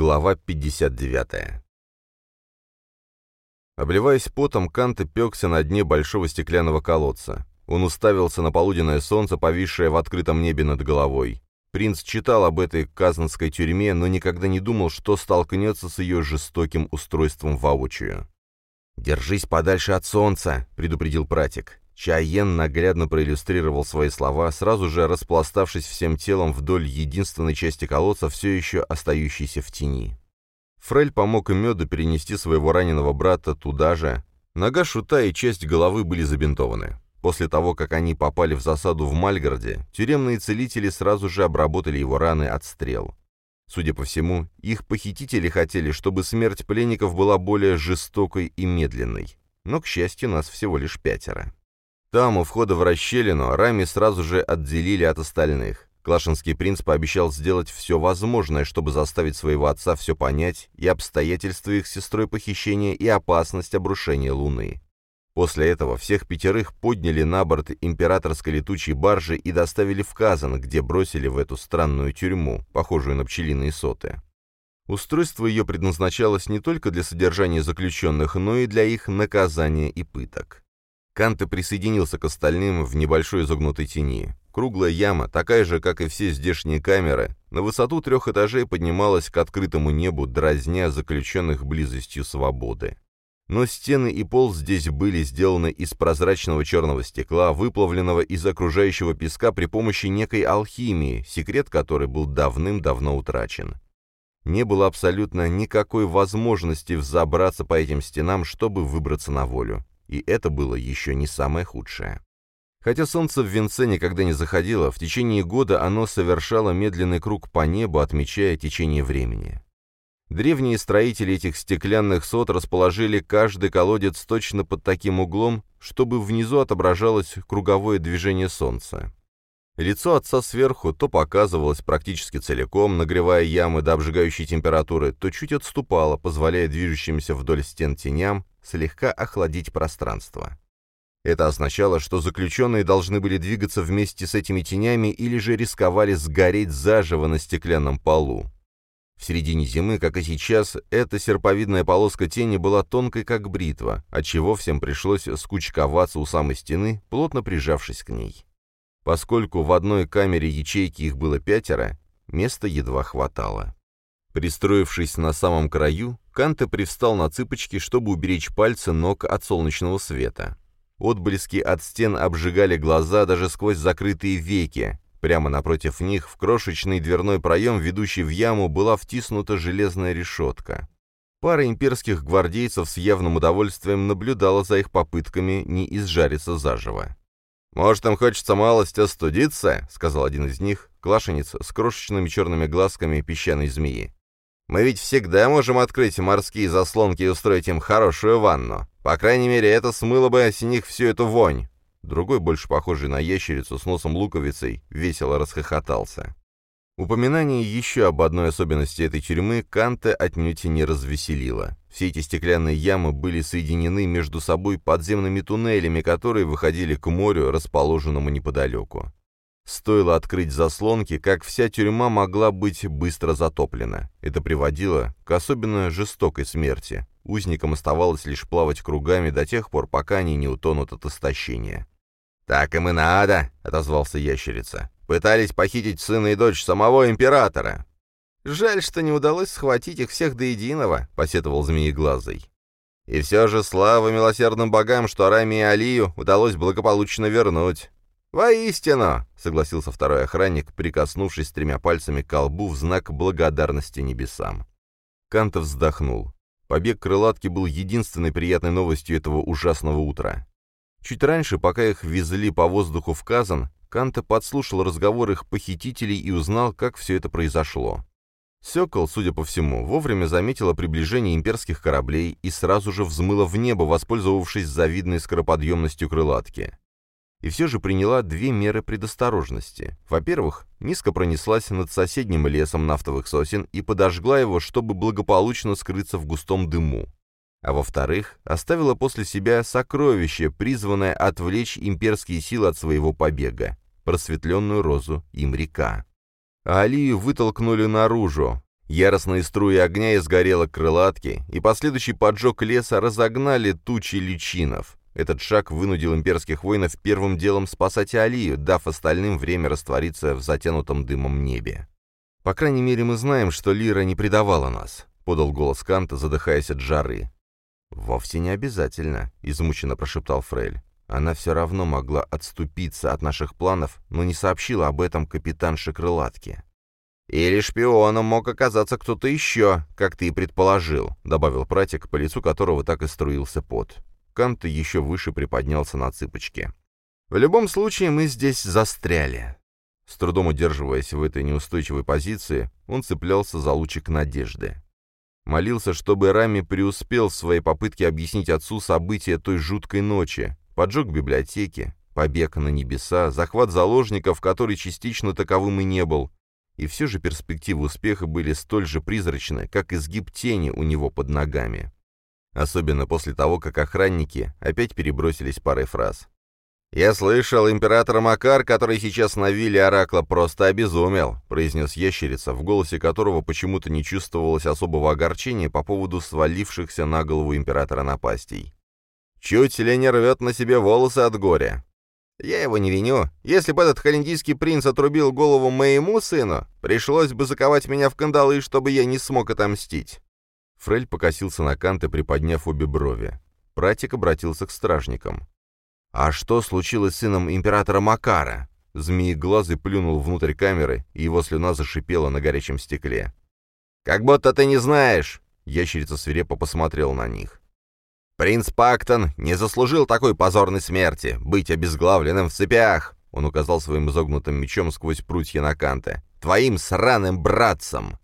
Глава 59. Обливаясь потом, Канте пекся на дне большого стеклянного колодца. Он уставился на полуденное солнце, повисшее в открытом небе над головой. Принц читал об этой казанской тюрьме, но никогда не думал, что столкнется с ее жестоким устройством воочию. «Держись подальше от солнца», — предупредил пратик. Чайен наглядно проиллюстрировал свои слова, сразу же распластавшись всем телом вдоль единственной части колодца, все еще остающейся в тени. Фрель помог Меду перенести своего раненого брата туда же. Нога шута и часть головы были забинтованы. После того, как они попали в засаду в Мальгарде, тюремные целители сразу же обработали его раны от стрел. Судя по всему, их похитители хотели, чтобы смерть пленников была более жестокой и медленной. Но, к счастью, нас всего лишь пятеро. Там, у входа в расщелину, Рами сразу же отделили от остальных. Клашинский принц пообещал сделать все возможное, чтобы заставить своего отца все понять, и обстоятельства их сестрой похищения, и опасность обрушения Луны. После этого всех пятерых подняли на борт императорской летучей баржи и доставили в Казан, где бросили в эту странную тюрьму, похожую на пчелиные соты. Устройство ее предназначалось не только для содержания заключенных, но и для их наказания и пыток. Канте присоединился к остальным в небольшой изогнутой тени. Круглая яма, такая же, как и все здешние камеры, на высоту трех этажей поднималась к открытому небу, дразня заключенных близостью свободы. Но стены и пол здесь были сделаны из прозрачного черного стекла, выплавленного из окружающего песка при помощи некой алхимии, секрет которой был давным-давно утрачен. Не было абсолютно никакой возможности взобраться по этим стенам, чтобы выбраться на волю и это было еще не самое худшее. Хотя солнце в венце никогда не заходило, в течение года оно совершало медленный круг по небу, отмечая течение времени. Древние строители этих стеклянных сот расположили каждый колодец точно под таким углом, чтобы внизу отображалось круговое движение солнца. Лицо отца сверху то показывалось практически целиком, нагревая ямы до обжигающей температуры, то чуть отступало, позволяя движущимся вдоль стен теням слегка охладить пространство. Это означало, что заключенные должны были двигаться вместе с этими тенями или же рисковали сгореть заживо на стеклянном полу. В середине зимы, как и сейчас, эта серповидная полоска тени была тонкой, как бритва, отчего всем пришлось скучковаться у самой стены, плотно прижавшись к ней. Поскольку в одной камере ячейки их было пятеро, места едва хватало. Пристроившись на самом краю, Канте привстал на цыпочки, чтобы уберечь пальцы ног от солнечного света. Отблески от стен обжигали глаза даже сквозь закрытые веки. Прямо напротив них, в крошечный дверной проем, ведущий в яму, была втиснута железная решетка. Пара имперских гвардейцев с явным удовольствием наблюдала за их попытками не изжариться заживо. «Может, им хочется малость остудиться?» — сказал один из них, клашенец с крошечными черными глазками песчаной змеи. Мы ведь всегда можем открыть морские заслонки и устроить им хорошую ванну. По крайней мере, это смыло бы с них всю эту вонь». Другой, больше похожий на ящерицу с носом луковицей, весело расхохотался. Упоминание еще об одной особенности этой тюрьмы Канте отнюдь не развеселило. Все эти стеклянные ямы были соединены между собой подземными туннелями, которые выходили к морю, расположенному неподалеку. Стоило открыть заслонки, как вся тюрьма могла быть быстро затоплена. Это приводило к особенно жестокой смерти. Узникам оставалось лишь плавать кругами до тех пор, пока они не утонут от истощения. «Так им и надо», — отозвался ящерица. «Пытались похитить сына и дочь самого императора». «Жаль, что не удалось схватить их всех до единого», — посетовал Змееглазый. «И все же слава милосердным богам, что Араме и Алию удалось благополучно вернуть. «Воистину!» — согласился второй охранник, прикоснувшись тремя пальцами к колбу в знак благодарности небесам. Кантов вздохнул. Побег крылатки был единственной приятной новостью этого ужасного утра. Чуть раньше, пока их везли по воздуху в Казан, Канта подслушал разговор их похитителей и узнал, как все это произошло. Сёкол, судя по всему, вовремя заметила приближение имперских кораблей и сразу же взмыла в небо, воспользовавшись завидной скороподъемностью крылатки и все же приняла две меры предосторожности. Во-первых, низко пронеслась над соседним лесом нафтовых сосен и подожгла его, чтобы благополучно скрыться в густом дыму. А во-вторых, оставила после себя сокровище, призванное отвлечь имперские силы от своего побега, просветленную розу Имрика. Алию вытолкнули наружу, Яростные струи огня из горелок крылатки и последующий поджог леса разогнали тучи личинов. Этот шаг вынудил имперских воинов первым делом спасать Алию, дав остальным время раствориться в затянутом дымом небе. «По крайней мере, мы знаем, что Лира не предавала нас», — подал голос Канта, задыхаясь от жары. «Вовсе не обязательно», — измученно прошептал Фрейль. «Она все равно могла отступиться от наших планов, но не сообщила об этом капитанше Крылатке». «Или шпионом мог оказаться кто-то еще, как ты и предположил», — добавил пратик, по лицу которого так и струился пот. Кант еще выше приподнялся на цыпочки. «В любом случае мы здесь застряли». С трудом удерживаясь в этой неустойчивой позиции, он цеплялся за лучик надежды. Молился, чтобы Рами преуспел в своей попытке объяснить отцу события той жуткой ночи, поджог библиотеки, побег на небеса, захват заложников, который частично таковым и не был, и все же перспективы успеха были столь же призрачны, как изгиб тени у него под ногами. Особенно после того, как охранники опять перебросились парой фраз. «Я слышал, император Макар, который сейчас на вилле Оракла, просто обезумел», произнес ящерица, в голосе которого почему-то не чувствовалось особого огорчения по поводу свалившихся на голову императора напастей. «Чуть ли не рвет на себе волосы от горя. Я его не виню. Если бы этот холиндийский принц отрубил голову моему сыну, пришлось бы заковать меня в кандалы, чтобы я не смог отомстить». Фрель покосился на Канте, приподняв обе брови. Пратик обратился к стражникам. «А что случилось с сыном императора Макара?» Змееглазый плюнул внутрь камеры, и его слюна зашипела на горячем стекле. «Как будто ты не знаешь!» Ящерица свирепо посмотрел на них. «Принц Пактон не заслужил такой позорной смерти, быть обезглавленным в цепях!» Он указал своим изогнутым мечом сквозь прутья на Канте. «Твоим сраным братцем!»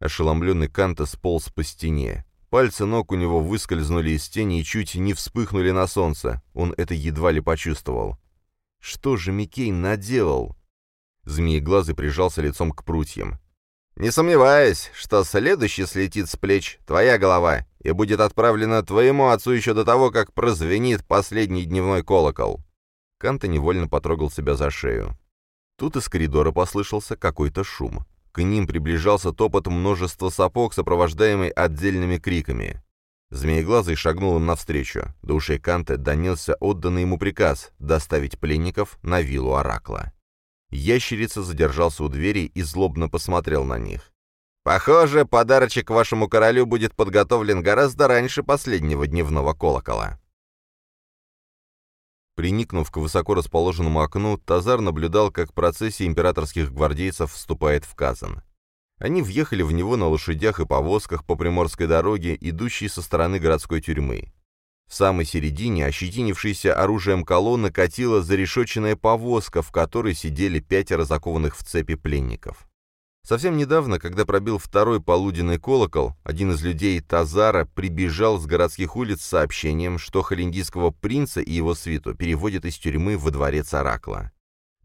Ошеломленный Канта сполз по стене. Пальцы ног у него выскользнули из тени и чуть не вспыхнули на солнце. Он это едва ли почувствовал. Что же Микей наделал? Змееглазый прижался лицом к прутьям. «Не сомневаюсь, что следующий слетит с плеч твоя голова и будет отправлена твоему отцу еще до того, как прозвенит последний дневной колокол». Канта невольно потрогал себя за шею. Тут из коридора послышался какой-то шум. К ним приближался топот множества сапог, сопровождаемый отдельными криками. Змееглазый шагнул им навстречу. До Канте донесся отданный ему приказ доставить пленников на виллу Оракла. Ящерица задержался у двери и злобно посмотрел на них. «Похоже, подарочек вашему королю будет подготовлен гораздо раньше последнего дневного колокола». Приникнув к высоко расположенному окну, Тазар наблюдал, как процессия императорских гвардейцев вступает в Казан. Они въехали в него на лошадях и повозках по приморской дороге, идущей со стороны городской тюрьмы. В самой середине ощетинившаяся оружием колонна катила зарешоченная повозка, в которой сидели пятеро закованных в цепи пленников. Совсем недавно, когда пробил второй полуденный колокол, один из людей Тазара прибежал с городских улиц с сообщением, что холиндийского принца и его свиту переводят из тюрьмы во дворец Оракла.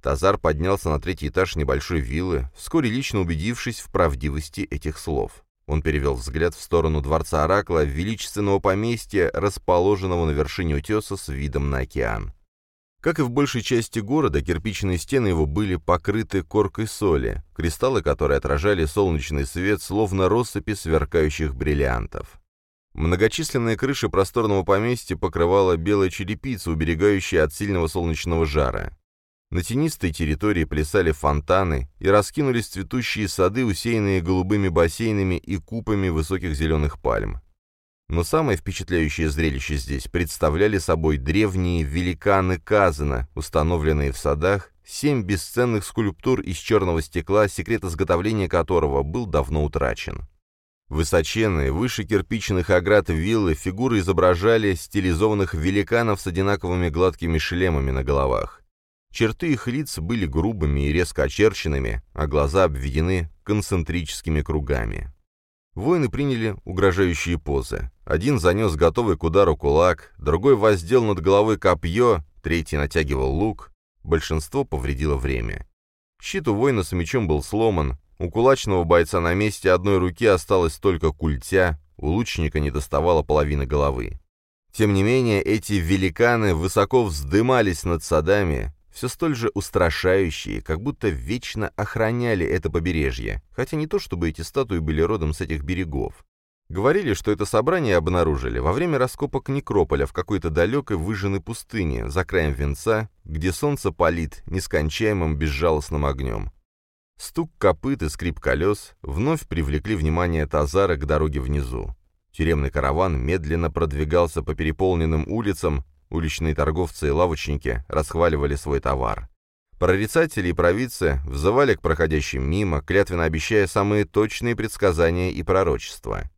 Тазар поднялся на третий этаж небольшой виллы, вскоре лично убедившись в правдивости этих слов. Он перевел взгляд в сторону дворца Оракла, величественного поместья, расположенного на вершине утеса с видом на океан. Как и в большей части города, кирпичные стены его были покрыты коркой соли, кристаллы которой отражали солнечный свет, словно россыпи сверкающих бриллиантов. Многочисленные крыши просторного поместья покрывала белая черепица, уберегающая от сильного солнечного жара. На тенистой территории плясали фонтаны и раскинулись цветущие сады, усеянные голубыми бассейнами и купами высоких зеленых пальм. Но самое впечатляющее зрелище здесь представляли собой древние великаны Казана, установленные в садах, семь бесценных скульптур из черного стекла, секрет изготовления которого был давно утрачен. Высоченные, выше кирпичных оград виллы фигуры изображали стилизованных великанов с одинаковыми гладкими шлемами на головах. Черты их лиц были грубыми и резко очерченными, а глаза обведены концентрическими кругами. Воины приняли угрожающие позы. Один занес готовый к удару кулак, другой воздел над головой копье, третий натягивал лук. Большинство повредило время. Щит у воина с мечом был сломан, у кулачного бойца на месте одной руки осталось только культя, у лучника не доставала половины головы. Тем не менее, эти великаны высоко вздымались над садами, все столь же устрашающие, как будто вечно охраняли это побережье, хотя не то чтобы эти статуи были родом с этих берегов. Говорили, что это собрание обнаружили во время раскопок некрополя в какой-то далекой выжженной пустыне, за краем венца, где солнце палит нескончаемым безжалостным огнем. Стук копыт и скрип колес вновь привлекли внимание Тазара к дороге внизу. Тюремный караван медленно продвигался по переполненным улицам, уличные торговцы и лавочники расхваливали свой товар. Прорицатели и провидцы взывали к проходящим мимо, клятвенно обещая самые точные предсказания и пророчества.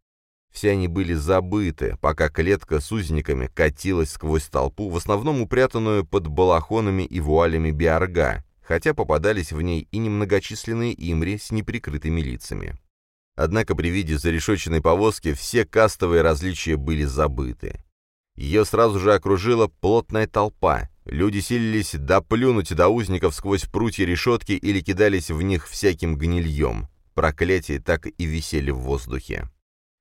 Все они были забыты, пока клетка с узниками катилась сквозь толпу, в основном упрятанную под балахонами и вуалями биарга, хотя попадались в ней и немногочисленные имри с неприкрытыми лицами. Однако при виде зарешоченной повозки все кастовые различия были забыты. Ее сразу же окружила плотная толпа. Люди силились доплюнуть до узников сквозь прутья решетки или кидались в них всяким гнильем. Проклятия так и висели в воздухе.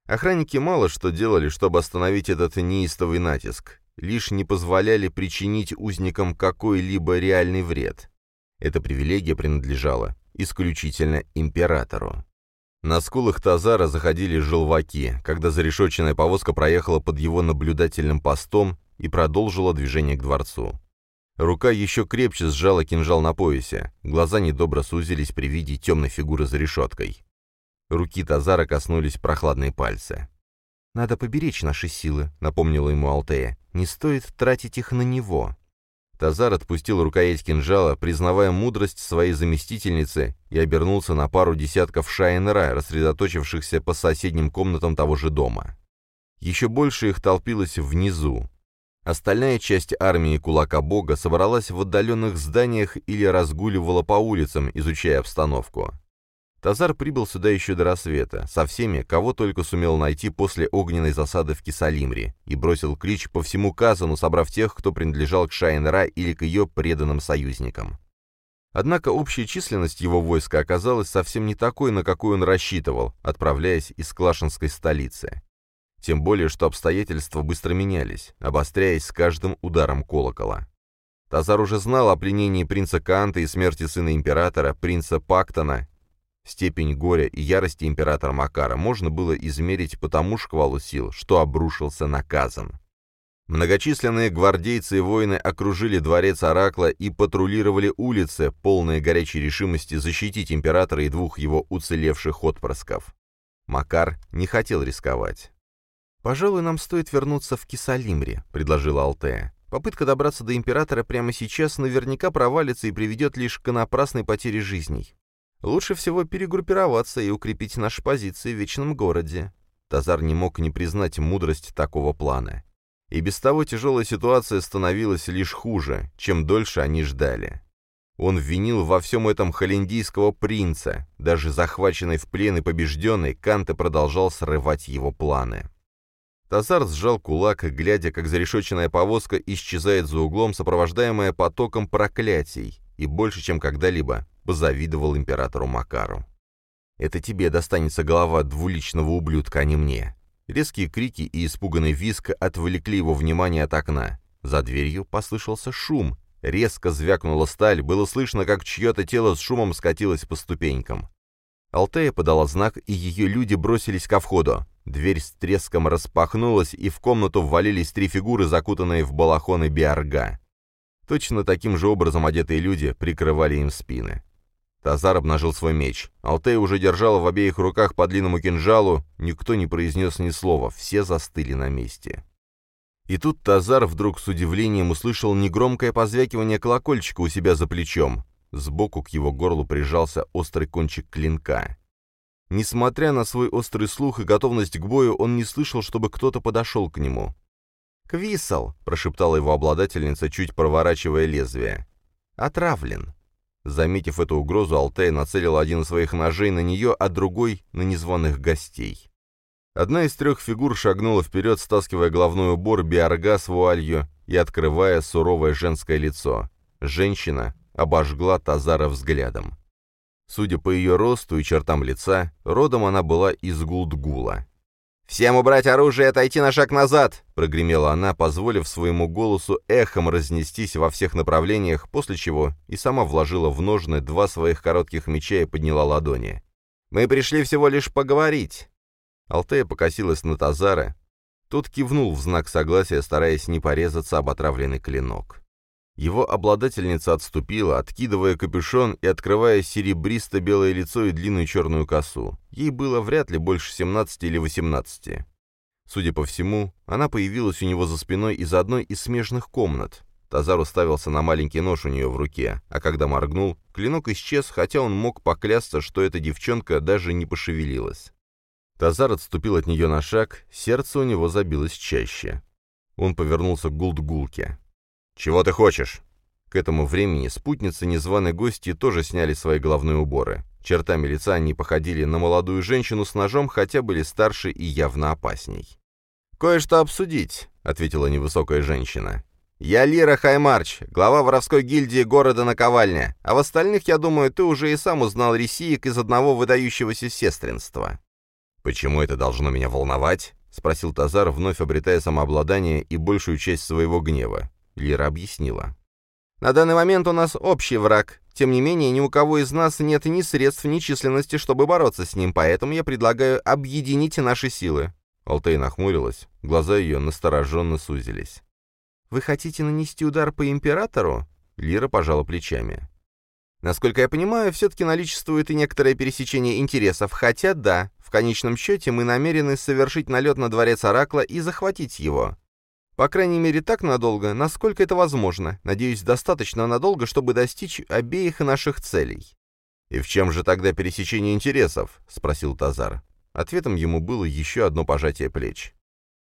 Охранники мало что делали, чтобы остановить этот неистовый натиск, лишь не позволяли причинить узникам какой-либо реальный вред. Эта привилегия принадлежала исключительно императору. На скулах Тазара заходили желваки, когда зарешоченная повозка проехала под его наблюдательным постом и продолжила движение к дворцу. Рука еще крепче сжала кинжал на поясе, глаза недобро сузились при виде темной фигуры за решеткой. Руки Тазара коснулись прохладные пальцы. «Надо поберечь наши силы», — напомнила ему Алтея. «Не стоит тратить их на него». Тазар отпустил рукоять кинжала, признавая мудрость своей заместительницы, и обернулся на пару десятков шайнера, рассредоточившихся по соседним комнатам того же дома. Еще больше их толпилось внизу. Остальная часть армии Кулака Бога собралась в отдаленных зданиях или разгуливала по улицам, изучая обстановку. Тазар прибыл сюда еще до рассвета, со всеми, кого только сумел найти после огненной засады в Кисалимре, и бросил клич по всему Казану, собрав тех, кто принадлежал к Шайнера или к ее преданным союзникам. Однако общая численность его войска оказалась совсем не такой, на какую он рассчитывал, отправляясь из Клашинской столицы. Тем более, что обстоятельства быстро менялись, обостряясь с каждым ударом колокола. Тазар уже знал о пленении принца Канта и смерти сына императора, принца Пактона, Степень горя и ярости императора Макара можно было измерить по тому шквалу сил, что обрушился наказан. Многочисленные гвардейцы и воины окружили дворец Оракла и патрулировали улицы, полные горячей решимости защитить императора и двух его уцелевших отпрысков. Макар не хотел рисковать. «Пожалуй, нам стоит вернуться в Кисалимре», — предложила Алтея. «Попытка добраться до императора прямо сейчас наверняка провалится и приведет лишь к напрасной потере жизней. Лучше всего перегруппироваться и укрепить наши позиции в Вечном Городе. Тазар не мог не признать мудрость такого плана. И без того тяжелая ситуация становилась лишь хуже, чем дольше они ждали. Он винил во всем этом холиндийского принца. Даже захваченный в плен и побежденный, Канте продолжал срывать его планы. Тазар сжал кулак, глядя, как зарешоченная повозка исчезает за углом, сопровождаемая потоком проклятий, и больше, чем когда-либо, позавидовал императору Макару. «Это тебе достанется голова двуличного ублюдка, а не мне». Резкие крики и испуганный визг отвлекли его внимание от окна. За дверью послышался шум. Резко звякнула сталь, было слышно, как чье-то тело с шумом скатилось по ступенькам. Алтея подала знак, и ее люди бросились ко входу. Дверь с треском распахнулась, и в комнату ввалились три фигуры, закутанные в балахоны биарга. Точно таким же образом одетые люди прикрывали им спины. Тазар обнажил свой меч. Алтей уже держала в обеих руках по длинному кинжалу, никто не произнес ни слова, все застыли на месте. И тут Тазар вдруг с удивлением услышал негромкое позвякивание колокольчика у себя за плечом. Сбоку к его горлу прижался острый кончик клинка. Несмотря на свой острый слух и готовность к бою, он не слышал, чтобы кто-то подошел к нему. «Квисел!» — прошептала его обладательница, чуть проворачивая лезвие. «Отравлен!» Заметив эту угрозу, Алтай нацелил один из своих ножей на нее, а другой — на незваных гостей. Одна из трех фигур шагнула вперед, стаскивая головной убор биорга с вуалью и открывая суровое женское лицо. Женщина обожгла Тазара взглядом. Судя по ее росту и чертам лица, родом она была из Гулдгула. «Всем убрать оружие и отойти на шаг назад!» — прогремела она, позволив своему голосу эхом разнестись во всех направлениях, после чего и сама вложила в ножны два своих коротких меча и подняла ладони. «Мы пришли всего лишь поговорить!» Алтея покосилась на Тазара. Тот кивнул в знак согласия, стараясь не порезаться об отравленный клинок. Его обладательница отступила, откидывая капюшон и открывая серебристо-белое лицо и длинную черную косу. Ей было вряд ли больше 17 или 18. Судя по всему, она появилась у него за спиной из одной из смежных комнат. Тазар уставился на маленький нож у нее в руке, а когда моргнул, клинок исчез, хотя он мог поклясться, что эта девчонка даже не пошевелилась. Тазар отступил от нее на шаг, сердце у него забилось чаще. Он повернулся к Гулдгулке. «Чего ты хочешь?» К этому времени спутницы незваной гости тоже сняли свои головные уборы. Чертами лица они походили на молодую женщину с ножом, хотя были старше и явно опасней. «Кое-что обсудить», — ответила невысокая женщина. «Я Лира Хаймарч, глава воровской гильдии города Наковальня, а в остальных, я думаю, ты уже и сам узнал ресиек из одного выдающегося сестринства». «Почему это должно меня волновать?» — спросил Тазар, вновь обретая самообладание и большую часть своего гнева. Лира объяснила. «На данный момент у нас общий враг. Тем не менее, ни у кого из нас нет ни средств, ни численности, чтобы бороться с ним, поэтому я предлагаю объединить наши силы». Алтей нахмурилась, глаза ее настороженно сузились. «Вы хотите нанести удар по императору?» Лира пожала плечами. Насколько я понимаю, все-таки наличествует и некоторое пересечение интересов, хотя да, в конечном счете мы намерены совершить налет на дворец Оракла и захватить его. По крайней мере, так надолго, насколько это возможно. Надеюсь, достаточно надолго, чтобы достичь обеих наших целей. «И в чем же тогда пересечение интересов?» — спросил Тазар. Ответом ему было еще одно пожатие плеч.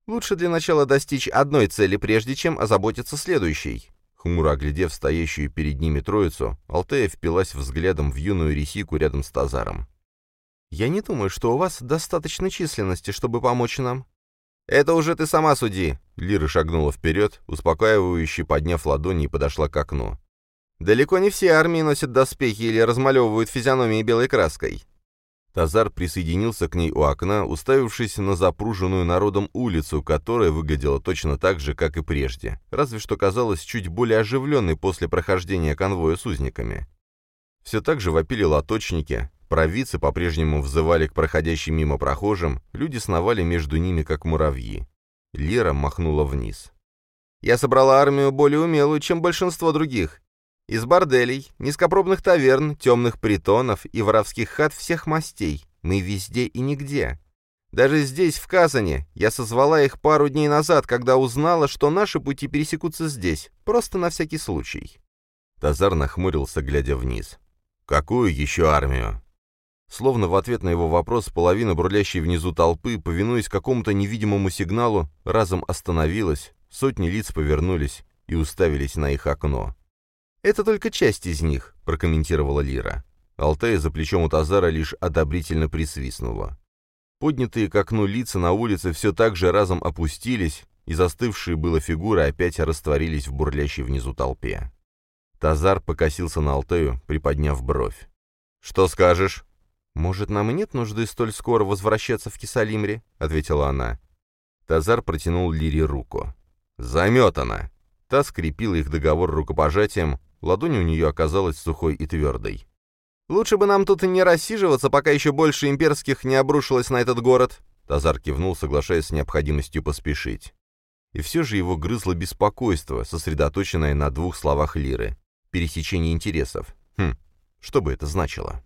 «Лучше для начала достичь одной цели, прежде чем озаботиться следующей». Хмуро оглядев стоящую перед ними троицу, Алтея впилась взглядом в юную ресику рядом с Тазаром. «Я не думаю, что у вас достаточно численности, чтобы помочь нам. «Это уже ты сама суди!» Лира шагнула вперед, успокаивающе подняв ладони и подошла к окну. «Далеко не все армии носят доспехи или размалевывают физиономии белой краской». Тазар присоединился к ней у окна, уставившись на запруженную народом улицу, которая выглядела точно так же, как и прежде, разве что казалась чуть более оживленной после прохождения конвоя с узниками. Все так же вопили лоточники, Провидцы по-прежнему взывали к проходящим мимо прохожим, люди сновали между ними, как муравьи. Лера махнула вниз. «Я собрала армию более умелую, чем большинство других. Из борделей, низкопробных таверн, темных притонов и воровских хат всех мастей. Мы везде и нигде. Даже здесь, в Казани, я созвала их пару дней назад, когда узнала, что наши пути пересекутся здесь, просто на всякий случай». Тазар нахмурился, глядя вниз. «Какую еще армию?» Словно в ответ на его вопрос половина бурлящей внизу толпы, повинуясь какому-то невидимому сигналу, разом остановилась, сотни лиц повернулись и уставились на их окно. «Это только часть из них», — прокомментировала Лира. Алтея за плечом у Тазара лишь одобрительно присвистнула. Поднятые к окну лица на улице все так же разом опустились, и застывшие было фигуры опять растворились в бурлящей внизу толпе. Тазар покосился на Алтею, приподняв бровь. «Что скажешь?» «Может, нам и нет нужды столь скоро возвращаться в Кисалимре?» — ответила она. Тазар протянул Лире руку. «Заметана!» Та скрепила их договор рукопожатием, ладонь у нее оказалась сухой и твердой. «Лучше бы нам тут и не рассиживаться, пока еще больше имперских не обрушилось на этот город!» Тазар кивнул, соглашаясь с необходимостью поспешить. И все же его грызло беспокойство, сосредоточенное на двух словах Лиры. Пересечение интересов. Хм, что бы это значило?